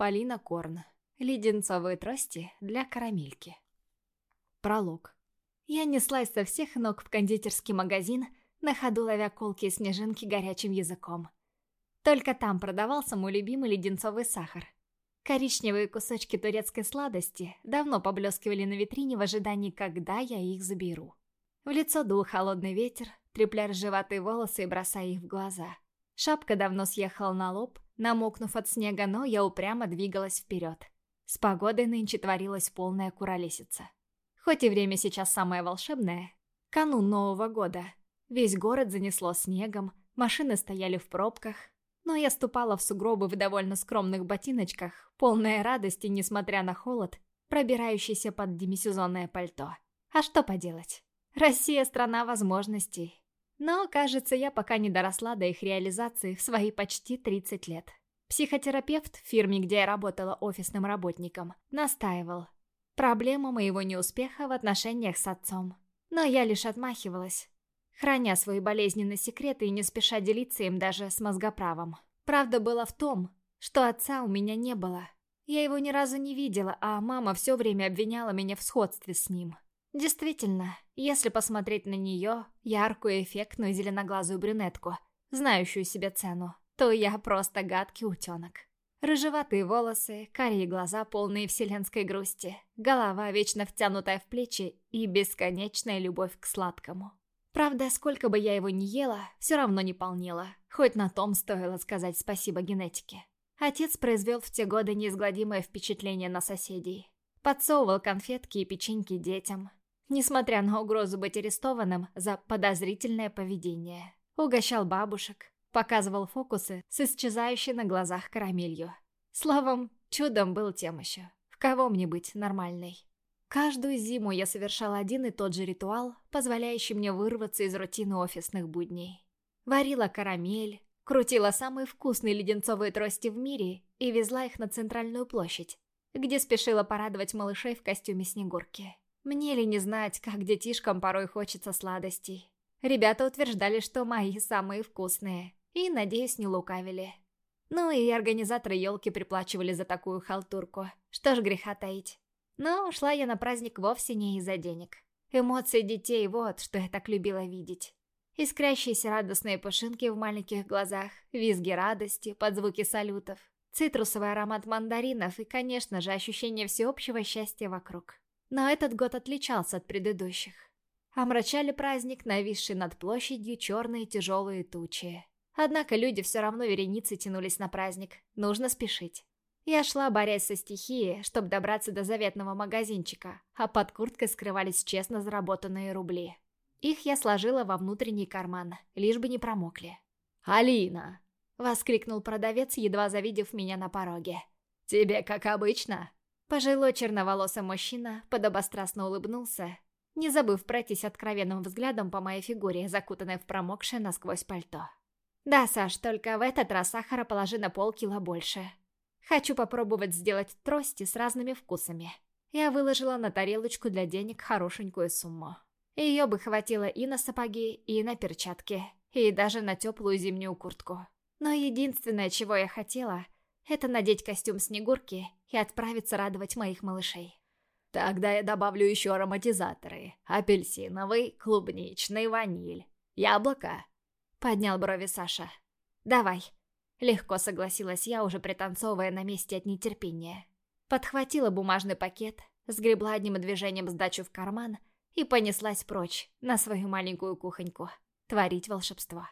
Полина Корн. Леденцовые трости для карамельки. Пролог. Я неслась со всех ног в кондитерский магазин, на ходу ловя колки и снежинки горячим языком. Только там продавался мой любимый леденцовый сахар. Коричневые кусочки турецкой сладости давно поблескивали на витрине в ожидании, когда я их заберу. В лицо дул холодный ветер, трепля ржеватые волосы и бросая их в глаза. Шапка давно съехала на лоб, намокнув от снега, но я упрямо двигалась вперед. С погодой нынче творилась полная куролесица. Хоть и время сейчас самое волшебное, канун Нового года. Весь город занесло снегом, машины стояли в пробках, но я ступала в сугробы в довольно скромных ботиночках, полная радости, несмотря на холод, пробирающийся под демисезонное пальто. А что поделать? Россия — страна возможностей. Но, кажется, я пока не доросла до их реализации в свои почти 30 лет. Психотерапевт в фирме, где я работала офисным работником, настаивал. Проблема моего неуспеха в отношениях с отцом. Но я лишь отмахивалась, храня свои болезненные секреты и не спеша делиться им даже с мозгоправом. Правда была в том, что отца у меня не было. Я его ни разу не видела, а мама все время обвиняла меня в сходстве с ним. Действительно, если посмотреть на нее, яркую, эффектную зеленоглазую брюнетку, знающую себе цену, то я просто гадкий утенок. Рыжеватые волосы, карие глаза, полные вселенской грусти, голова, вечно втянутая в плечи и бесконечная любовь к сладкому. Правда, сколько бы я его ни ела, все равно не полнела, хоть на том стоило сказать спасибо генетике. Отец произвел в те годы неизгладимое впечатление на соседей. Подсовывал конфетки и печеньки детям, несмотря на угрозу быть арестованным за подозрительное поведение. Угощал бабушек, показывал фокусы с исчезающей на глазах карамелью. Словом, чудом был тем еще. В кого мне быть нормальной? Каждую зиму я совершала один и тот же ритуал, позволяющий мне вырваться из рутины офисных будней. Варила карамель, крутила самые вкусные леденцовые трости в мире и везла их на центральную площадь, где спешила порадовать малышей в костюме Снегурки. Мне ли не знать, как детишкам порой хочется сладостей. Ребята утверждали, что мои самые вкусные, и, надеюсь, не лукавили. Ну и организаторы елки приплачивали за такую халтурку, что ж греха таить. Но ушла я на праздник вовсе не из-за денег. Эмоции детей вот, что я так любила видеть. Искрящиеся радостные пушинки в маленьких глазах, визги радости под звуки салютов, цитрусовый аромат мандаринов и, конечно же, ощущение всеобщего счастья вокруг. Но этот год отличался от предыдущих. Омрачали праздник, нависший над площадью черные тяжелые тучи. Однако люди все равно вереницы тянулись на праздник. Нужно спешить. Я шла, борясь со стихией, чтобы добраться до заветного магазинчика, а под курткой скрывались честно заработанные рубли. Их я сложила во внутренний карман, лишь бы не промокли. «Алина!» — воскликнул продавец, едва завидев меня на пороге. «Тебе как обычно?» Пожилой черноволосый мужчина подобострастно улыбнулся, не забыв пройтись откровенным взглядом по моей фигуре, закутанной в промокшее насквозь пальто. «Да, Саш, только в этот раз сахара положи на полкило больше. Хочу попробовать сделать трости с разными вкусами». Я выложила на тарелочку для денег хорошенькую сумму. Ее бы хватило и на сапоги, и на перчатки, и даже на теплую зимнюю куртку. Но единственное, чего я хотела, это надеть костюм Снегурки и отправиться радовать моих малышей. Тогда я добавлю еще ароматизаторы. Апельсиновый, клубничный, ваниль. Яблоко. Поднял брови Саша. Давай. Легко согласилась я, уже пританцовывая на месте от нетерпения. Подхватила бумажный пакет, сгребла одним движением сдачу в карман и понеслась прочь на свою маленькую кухоньку. Творить волшебство.